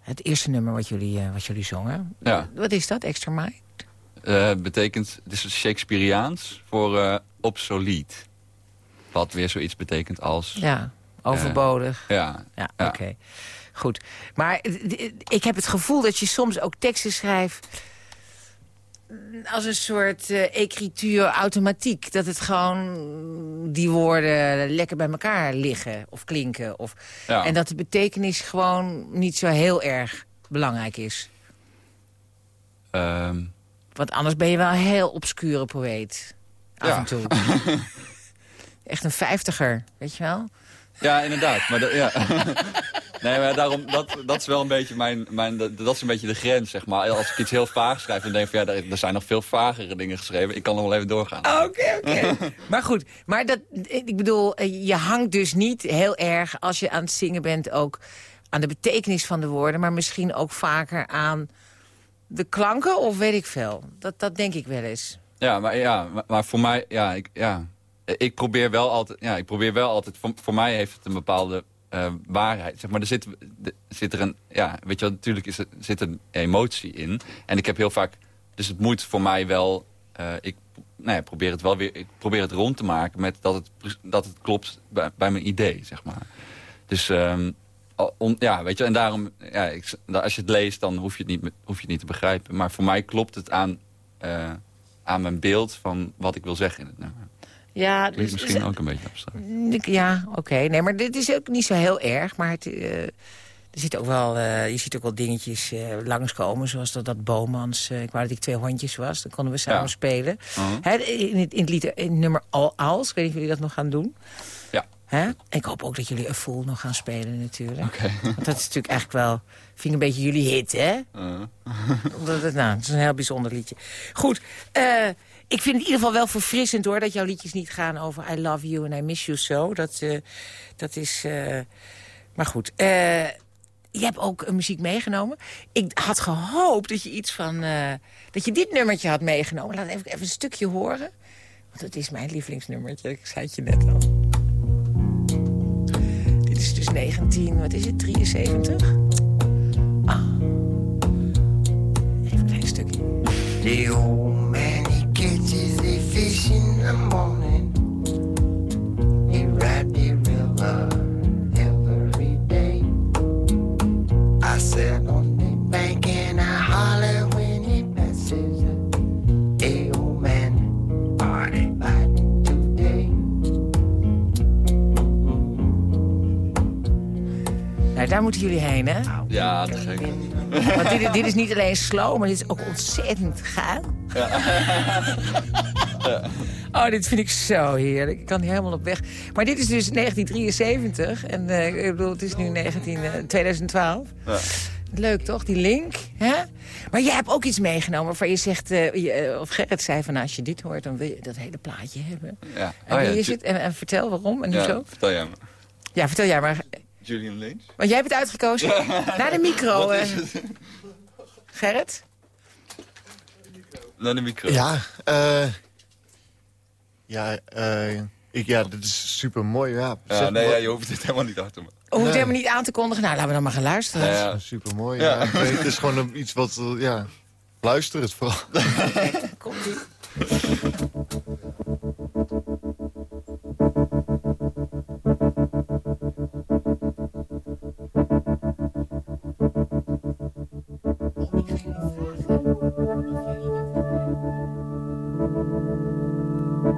Het eerste nummer wat jullie, eh, wat jullie zongen. Ja. Wat is dat, extra mind? Eh, betekent, het is Shakespeareaans voor eh obsolet. Wat weer zoiets betekent als... Ja, overbodig. Ja, Ja, ja. oké. Goed. Maar ik heb het gevoel dat je soms ook teksten schrijft... als een soort eh écrituur automatiek. Dat het gewoon die woorden lekker bij elkaar liggen of klinken. Of, Ja. En dat de betekenis gewoon niet zo heel erg belangrijk is. Ehm, Want anders ben je wel een heel obscure poëet. Af Ja. en toe. Echt een vijftiger, weet je wel? Ja, inderdaad. Maar ja. nee, maar daarom, dat, dat is wel een beetje mijn, mijn dat, is een beetje de grens, zeg maar. Als ik iets heel vaag schrijf, dan denk ik van ja, er, zijn nog veel vagere dingen geschreven. Ik kan nog wel even doorgaan. Oké, oké. maar goed, maar dat, ik bedoel, eh, je hangt dus niet heel erg als je aan het zingen bent ook aan de betekenis van de woorden, maar misschien ook vaker aan de klanken of weet ik veel. Dat, dat denk ik wel eens. Ja, maar, ja, maar, maar voor mij, ja, ik, ja, ik probeer wel altijd, ja, ik probeer wel altijd, voor, voor mij heeft het een bepaalde eh, waarheid. Zeg maar, er zit, er zit er een, ja, weet je wel, natuurlijk is er, zit een emotie in. En ik heb heel vaak, dus het moet voor mij wel, eh, ik nou ja, probeer het wel weer, ik probeer het rond te maken met dat het, dat het klopt bij, mijn idee, zeg maar. Dus, ehm, ja, weet je, en daarom, ja, als je het leest, dan hoef je het niet, hoef je niet te begrijpen. Maar voor mij klopt het aan, eh, aan mijn beeld van wat ik wil zeggen in het nummer. Ja, Klinkt misschien ook een beetje abstract. Ja, oké. Nee, maar dit is ook niet zo heel erg. Maar het, eh, er zit ook wel, eh, je ziet ook wel dingetjes eh, langskomen. Zoals dat, dat Bomans. ik wou dat ik twee hondjes was. Dan konden we samen Ja. spelen. Uh-huh. In, het, in het lied, in het nummer Al Als. Ik weet niet of jullie dat nog gaan doen. Ja. Ik hoop ook dat jullie een Fool nog gaan spelen natuurlijk. Oké. Want dat is natuurlijk eigenlijk wel... Vind ik een beetje jullie hit, hè? Uh, Omdat het, nou, het is een heel bijzonder liedje. Goed, eh, ik vind het in ieder geval wel verfrissend hoor... dat jouw liedjes niet gaan over I love you and I miss you so. Dat, eh, dat is... eh, maar goed, eh, je hebt ook muziek meegenomen. Ik had gehoopt dat je iets van... dat je dit nummertje had meegenomen. Laat even, even een stukje horen. Want het is mijn lievelingsnummertje. Ik zei het je net al. Dit is dus 19, wat is het, 73? Ah. Even een klein stukje. The old man, in the morning. He ride the river every day. I sit on the bank and I holler when he passes. Hey, old man, are they biting today? Nou, daar moeten jullie heen, hè? ja, te gek. Want dit, dit is niet alleen slow, maar dit is ook ontzettend gaaf. Oh, dit vind ik zo heerlijk. Ik kan hier helemaal op weg. Maar dit is dus 1973. En eh, ik bedoel, het is nu 19, eh, 2012. Ja. Leuk toch, die link? Hè? Maar jij hebt ook iets meegenomen waarvan je zegt... eh, je, eh, of Gerrit zei van, als je dit hoort, dan wil je dat hele plaatje hebben. Ja. En, Oh, ja, is het? En, en vertel waarom en Ja, hoezo. vertel jij maar. Ja, vertel jij maar. Julian Lynch? Want jij hebt het uitgekozen. Naar de micro. eh. Gerrit? Naar de micro. Ja, eh ja, eh, ik, ja dat is super mooi. Ja, nee, ja, je hoeft het helemaal niet achter te maken. Hoeft nee. helemaal niet aan te kondigen. Nou, laten we dan maar gaan luisteren. Ja. Super mooi. Ja. het is gewoon een, iets wat. Eh, ja, luister het vooral. Komt ie.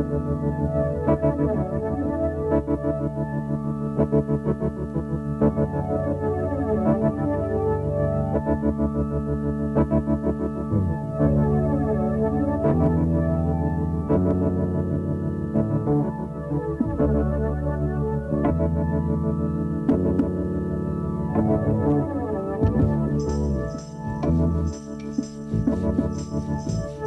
Komt-ie. Ja,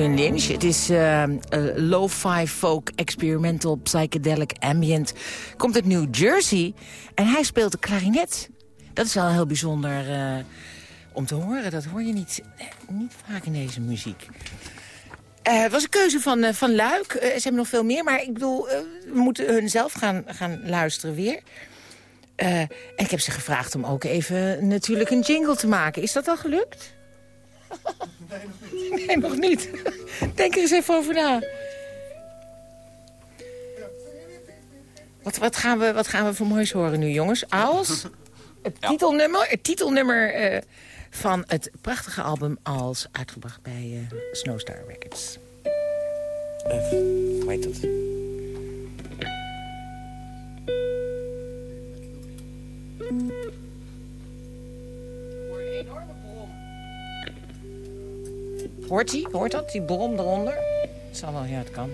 Julian. Het is eh, lo-fi folk experimental psychedelic ambient. Komt uit New Jersey en hij speelt de klarinet. Dat is wel heel bijzonder eh, om te horen. Dat hoor je niet, niet vaak in deze muziek. Het was een keuze van, van Luik. Ze hebben nog veel meer, maar ik bedoel, we moeten hun zelf gaan, gaan luisteren weer. En ik heb ze gevraagd om ook even natuurlijk een jingle te maken. Is dat al gelukt? Nee, nog niet. Denk er eens even over na. Wat, wat, gaan we, wat gaan we voor moois horen nu, jongens? Als het titelnummer, het titelnummer eh, van het prachtige album Als, uitgebracht bij eh, Snowstar Records. Of, hoe heet dat? Hoort hij? Hoort dat? Die brom eronder? Het zal wel, ja, het kan.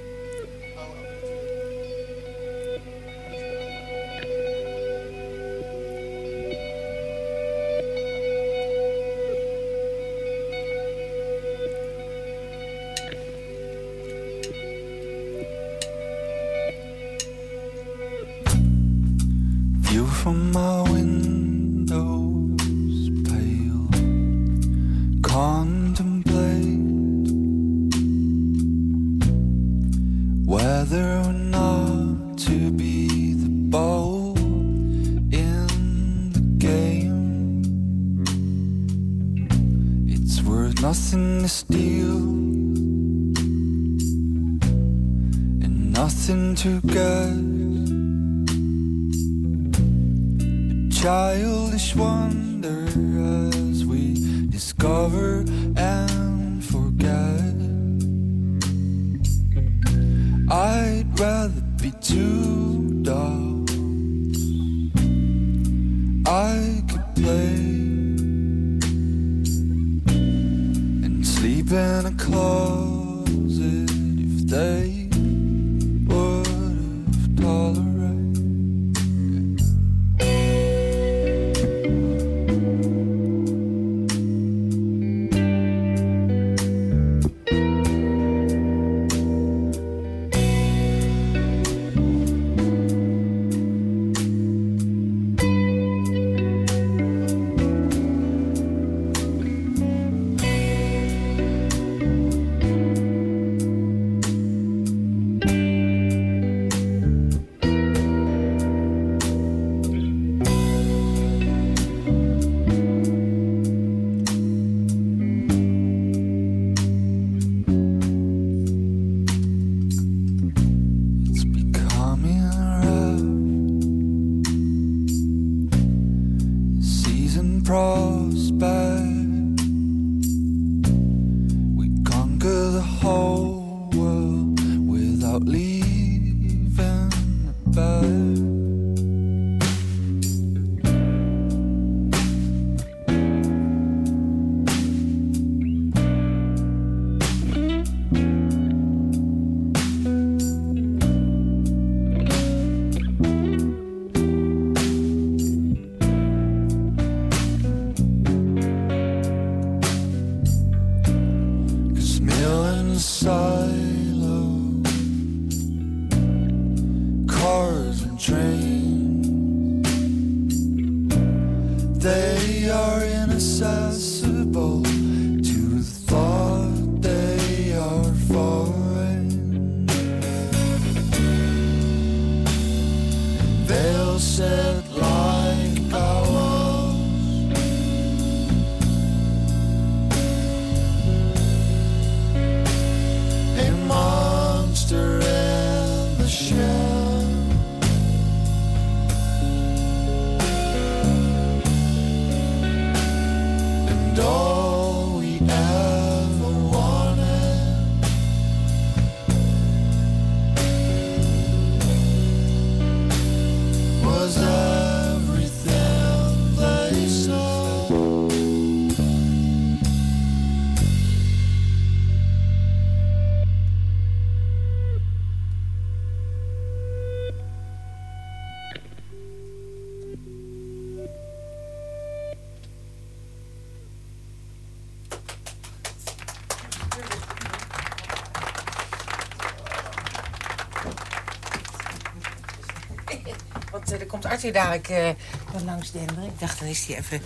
Er komt Arthur dadelijk wat langs denderen. Ik dacht, dan is hij even,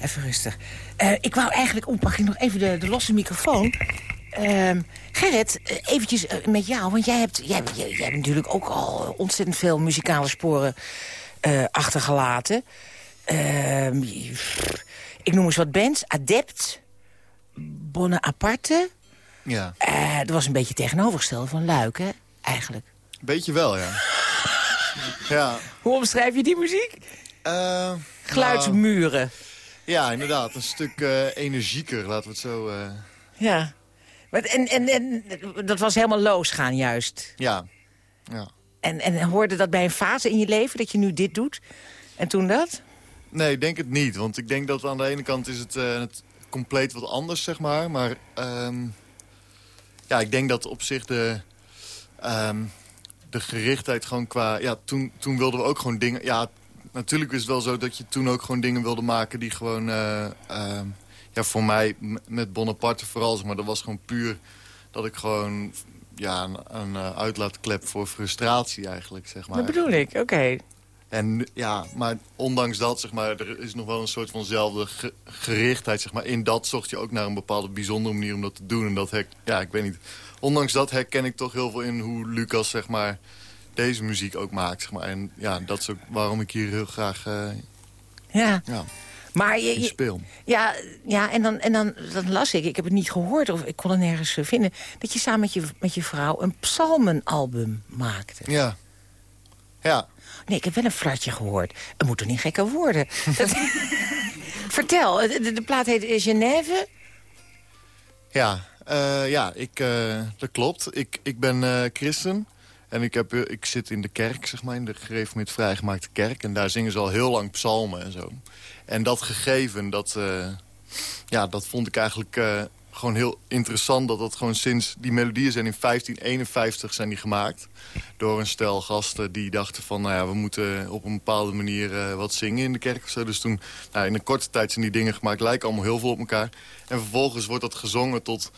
even rustig. Eh, ik wou eigenlijk... Oh, mag ik nog even de, de losse microfoon? Ehm, Gerrit, eh, eventjes met jou. Want jij hebt, jij, jij, jij hebt natuurlijk ook al ontzettend veel muzikale sporen achtergelaten. Ehm, ik noem eens wat bands. Adept, Bonaparte. Ja, Eh dat was een beetje tegenovergestelde van Luik, hè? Eigenlijk. beetje wel, ja. Ja. Hoe omschrijf je die muziek? nou, Geluidsmuren. ja, inderdaad. Een stuk eh, energieker, laten we het zo... eh, Ja. Maar, en, en, en dat was helemaal losgaan juist. ja. ja. En, en hoorde dat bij een fase in je leven dat je nu dit doet? En toen dat? Nee, ik denk het niet. Want ik denk dat aan de ene kant is het, het compleet wat anders, zeg maar. Maar ehm, ja, ik denk dat op zich de, ehm, de gerichtheid gewoon qua... Ja, toen, toen wilden we ook gewoon dingen... Ja, natuurlijk is het wel zo dat je toen ook gewoon dingen wilde maken die gewoon... eh, ehm, ja, voor mij met Bonaparte vooral, zeg maar, dat was gewoon puur dat ik gewoon... Ja, een, een eh, uitlaatklep voor frustratie eigenlijk, zeg maar. Dat bedoel ik, oké. En ja, maar ondanks dat, zeg maar, er is nog wel een soort vanzelfde ge- gerichtheid, zeg maar. In dat zocht je ook naar een bepaalde bijzondere manier om dat te doen. En dat, her, ja, ik weet niet. Ondanks dat herken ik toch heel veel in hoe Lucas, zeg maar, deze muziek ook maakt, zeg maar. En ja, dat is ook waarom ik hier heel graag eh, Ja. ja, Maar je, ja, ja, en, dan, en dan, dan las ik, ik heb het niet gehoord of ik kon het nergens eh, vinden... dat je samen met je, met je vrouw een psalmenalbum maakte. Ja. Ja. Nee, ik heb wel een flartje gehoord. Het moet toch niet gekker worden? Dat- Vertel, de, de- de plaat heet Genève. Ja, eh, ja ik, eh, dat klopt. Ik, ik ben eh, christen. En ik, heb, ik zit in de kerk, zeg maar, in de gereformeerd vrijgemaakte kerk. En daar zingen ze al heel lang psalmen en zo. En dat gegeven, dat, ja, dat vond ik eigenlijk gewoon heel interessant. Dat dat gewoon sinds... Die melodieën zijn in 1551 zijn die gemaakt. Door een stel gasten die dachten van... Nou ja, we moeten op een bepaalde manier wat zingen in de kerk of zo. Dus toen, nou, in een korte tijd zijn die dingen gemaakt. Lijken allemaal heel veel op elkaar. En vervolgens wordt dat gezongen tot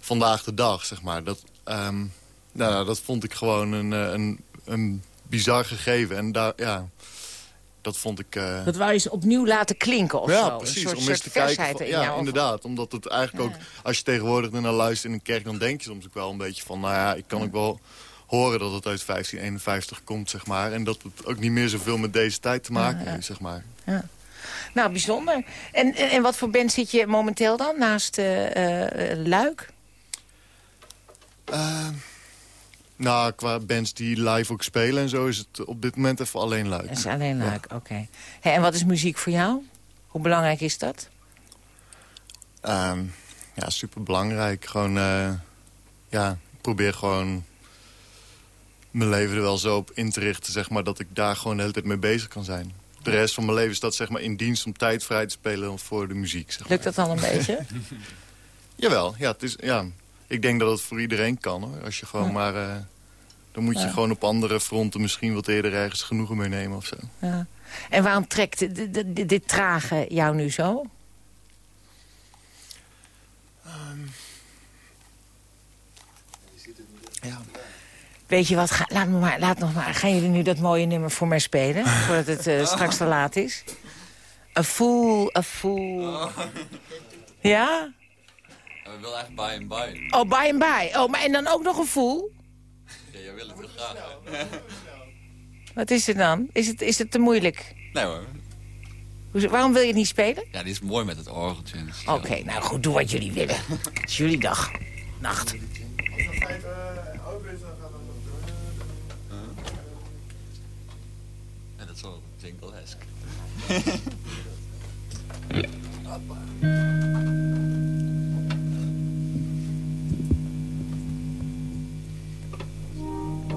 vandaag de dag, zeg maar. Dat, ehm, nou, dat vond ik gewoon een, eh, een, een bizar gegeven. En daar, ja, dat vond ik... eh, Dat wou je eens opnieuw laten klinken of ja, zo. precies. Een soort, om soort eens te kijken. versheid van- in ja, inderdaad. Omdat het eigenlijk ook, als je tegenwoordig ernaar luistert in een kerk... dan denk je soms ook wel een beetje van... nou ja, ik kan ook wel horen dat het uit 1551 komt, zeg maar. En dat het ook niet meer zoveel met deze tijd te maken heeft, zeg maar. Nou, bijzonder. En, en, en wat voor band zit je momenteel dan naast eh, Luik? Eh, nou, qua bands die live ook spelen en zo... is het op dit moment even alleen. Dat is alleen Luik, oké. En wat is muziek voor jou? Hoe belangrijk is dat? Ehm, ja, super belangrijk. Gewoon, eh, ja, ik probeer gewoon mijn leven er wel zo op in te richten, zeg maar, dat ik daar gewoon de hele tijd mee bezig kan zijn. De rest van mijn leven is dat zeg maar in dienst om tijd vrij te spelen voor de muziek. Zeg maar. Lukt dat dan een beetje? Jawel, ja, het is, ja, ik denk dat het voor iedereen kan hoor. Als je gewoon maar, eh, dan moet je Ja. gewoon op andere fronten misschien wat eerder ergens genoegen mee nemen of zo. Ja. En waarom trekt dit, dit, dit- dit trage jou nu zo? Ja. Weet je wat, ga, laat, me maar, laat nog maar. Gaan jullie nu dat mooie nummer voor mij spelen? Voordat het eh, straks te laat is? A fool, a fool. Ja? We willen eigenlijk buy and buy. Oh, by and by. Oh, maar en dan ook nog een fool? Ja, jij wil het heel graag. Wat is er dan? Is het, is het te moeilijk? Nee hoor. Hoezo- Waarom wil je het niet spelen? Ja, die is mooi met het orgeltje. het Oké, nou goed, doe wat jullie willen. Het is jullie dag. Nacht. En dat is wel jingle-esque.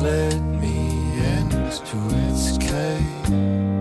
let me into its cage.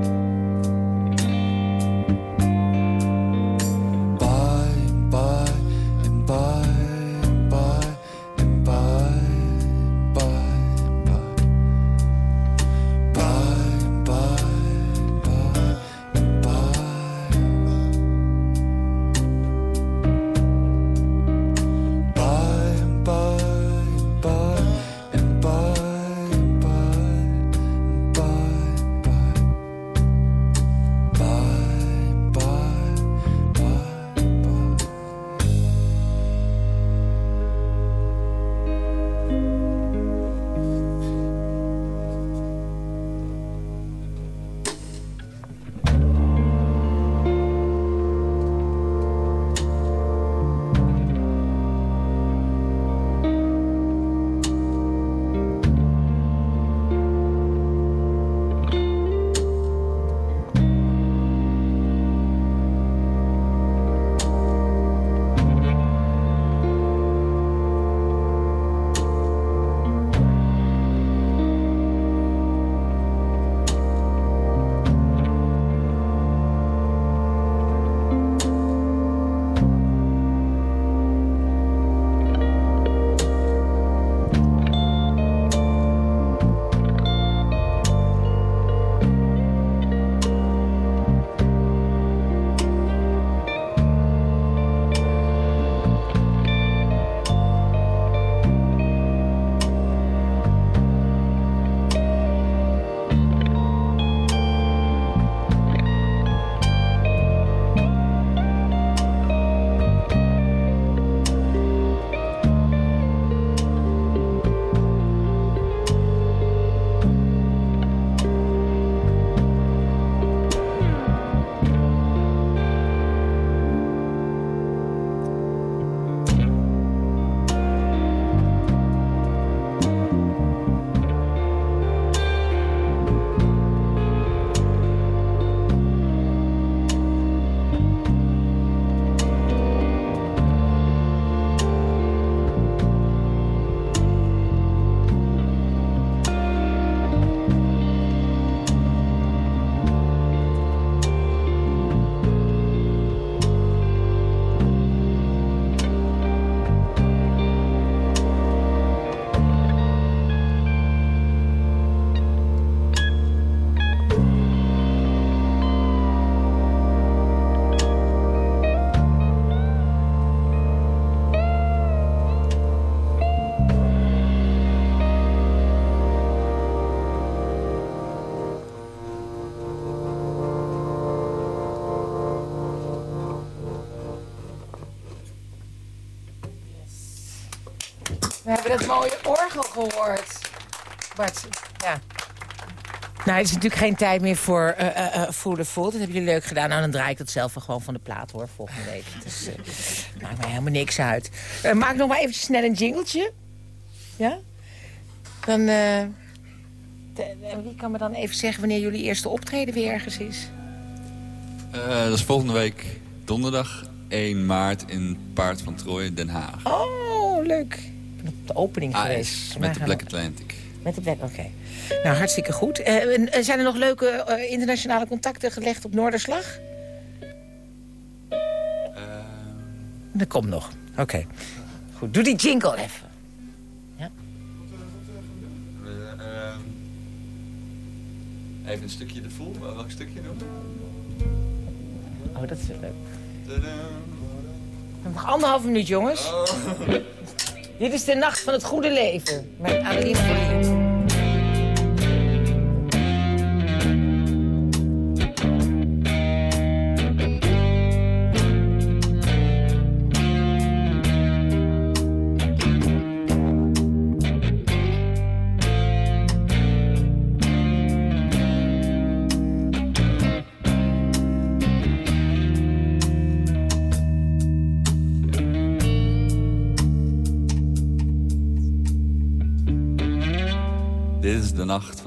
Dat mooie orgel gehoord. Bart, ja. Nou, het is natuurlijk geen tijd meer voor eh eh eh, Full the Full. Dat hebben jullie leuk gedaan. Nou, dan draai ik dat zelf wel gewoon van de plaat, hoor, volgende week. Dus eh maakt mij helemaal niks uit. Eh, maak nog maar eventjes snel een jingletje. Ja? Dan... eh, de- wie kan me dan even zeggen wanneer jullie eerste optreden weer ergens is? Eh, dat is volgende week donderdag 1 maart in Paard van Troje, Den Haag. Oh, leuk. De opening geweest. IJs Vandaag met de Black Atlantic. Met de Black, oké. Nou, hartstikke goed. Eh, zijn er nog leuke eh, internationale contacten gelegd op Noorderslag? Dat komt nog. Oké. Goed, doe die jingle even. Even een stukje de voel. Welk stukje doen? Oh, dat is leuk. Nog anderhalf minuut, jongens. Dit is de nacht van het goede leven. Met Adeline Verlier.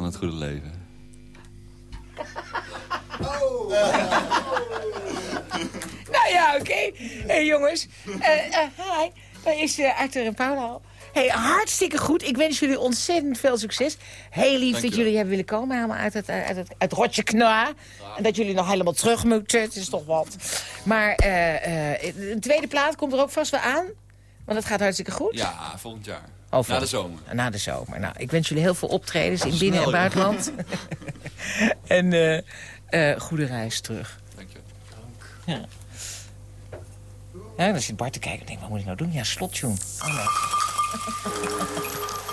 Het goede leven. Nou ja, oké. hey, jongens. Eh, eh, hi, daar is eh, Arthur en Paula al. Hey, hartstikke goed. Ik wens jullie ontzettend veel succes. Heel lief dat jullie hebben willen komen. Helemaal uit het, uit het, uit rotje kna. En dat jullie nog helemaal terug moeten. Het is toch wat. Maar een tweede plaat komt er ook vast wel aan. Want het gaat hartstikke goed. Ja, volgend jaar. Na de zomer. Na de zomer. Nou, ik wens jullie heel veel optredens in binnen- en buitenland. en eh, eh, goede reis terug. Dank je. Ja. Ja, dan zit Bart te kijken. Ik denk, wat moet ik nou doen? Ja, slottune. Oh, nee.